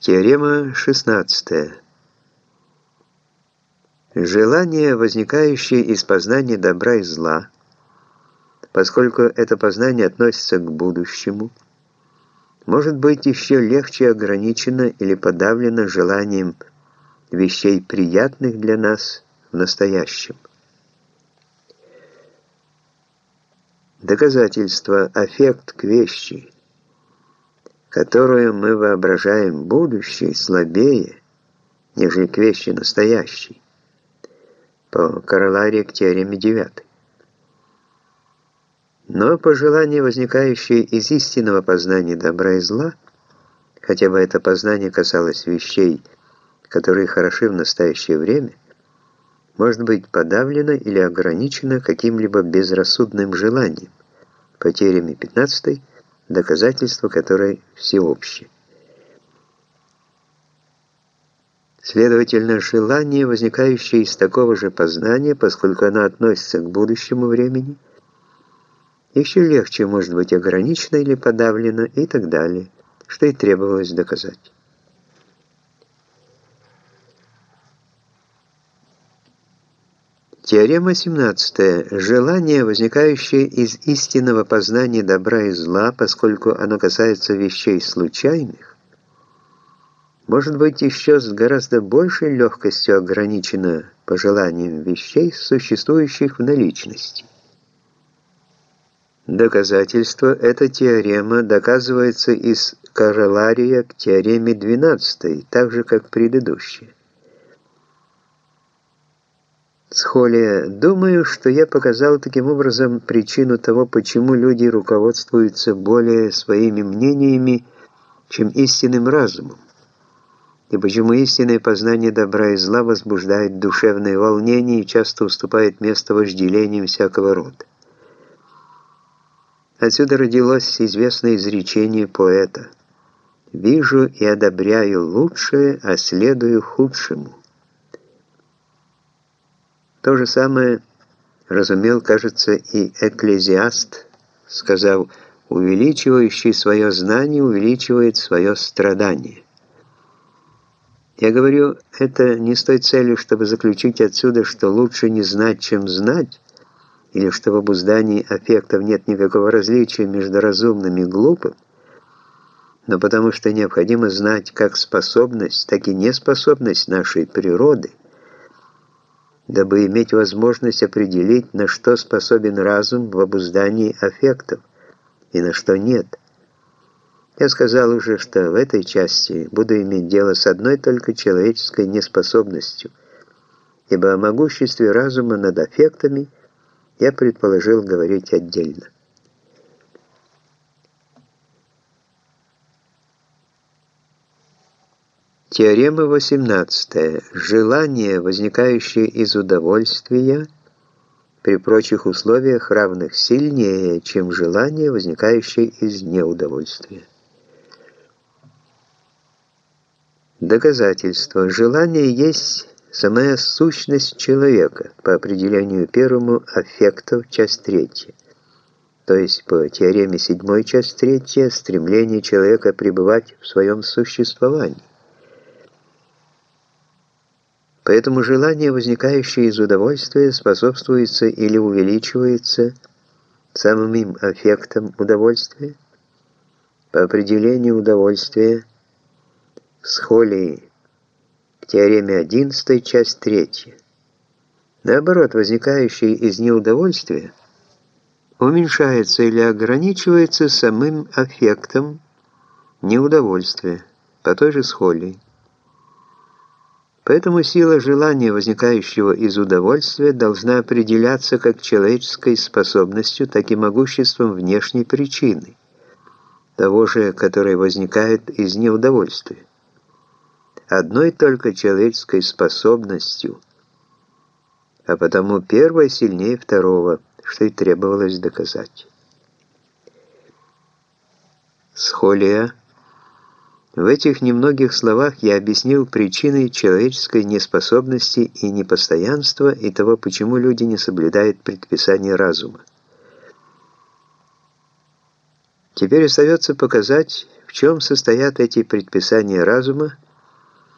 Теорема 16. Желание, возникающее из познания добра и зла, поскольку это познание относится к будущему, может быть еще легче ограничено или подавлено желанием вещей приятных для нас в настоящем. Доказательство, аффект к вещи – которую мы воображаем будущей, слабее, нежели к вещи настоящей. По короларии к теореме 9. Но пожелание, возникающее из истинного познания добра и зла, хотя бы это познание касалось вещей, которые хороши в настоящее время, может быть подавлено или ограничено каким-либо безрассудным желанием, по теореме 15 доказательство которой всеобщее. Следовательно, желание, возникающее из такого же познания, поскольку оно относится к будущему времени, еще легче может быть ограничено или подавлено и так далее, что и требовалось доказать. Теорема 17. Желание, возникающее из истинного познания добра и зла, поскольку оно касается вещей случайных, может быть еще с гораздо большей легкостью ограничено пожеланием вещей, существующих в наличности. Доказательство эта теорема доказывается из королария к теореме 12, так же как предыдущая. Схолия, думаю, что я показал таким образом причину того, почему люди руководствуются более своими мнениями, чем истинным разумом, и почему истинное познание добра и зла возбуждает душевное волнение и часто уступает место вожделениям всякого рода. Отсюда родилось известное изречение поэта «Вижу и одобряю лучшее, а следую худшему». То же самое разумел, кажется, и экклезиаст, сказав, увеличивающий свое знание увеличивает свое страдание. Я говорю это не с той целью, чтобы заключить отсюда, что лучше не знать, чем знать, или что в обуздании аффектов нет никакого различия между разумным и глупым, но потому что необходимо знать как способность, так и неспособность нашей природы – дабы иметь возможность определить, на что способен разум в обуздании аффектов и на что нет. Я сказал уже, что в этой части буду иметь дело с одной только человеческой неспособностью, ибо о могуществе разума над аффектами я предположил говорить отдельно. Теорема 18. Желание, возникающее из удовольствия, при прочих условиях равных сильнее, чем желание, возникающее из неудовольствия. Доказательство. Желание есть самая сущность человека, по определению первому аффектов, часть третья. То есть по теореме седьмой, часть третья, стремление человека пребывать в своем существовании. Поэтому желание, возникающее из удовольствия, способствуется или увеличивается самым аффектом удовольствия. По определению удовольствия с Холли к теореме 11, часть 3. Наоборот, возникающее из неудовольствия уменьшается или ограничивается самым аффектом неудовольствия по той же схолии. Поэтому сила желания, возникающего из удовольствия, должна определяться как человеческой способностью, так и могуществом внешней причины, того же, которое возникает из неудовольствия. Одной только человеческой способностью, а потому первое сильнее второго, что и требовалось доказать. Схолия – в этих немногих словах я объяснил причины человеческой неспособности и непостоянства и того, почему люди не соблюдают предписания разума. Теперь остается показать, В чем состоят эти предписания разума,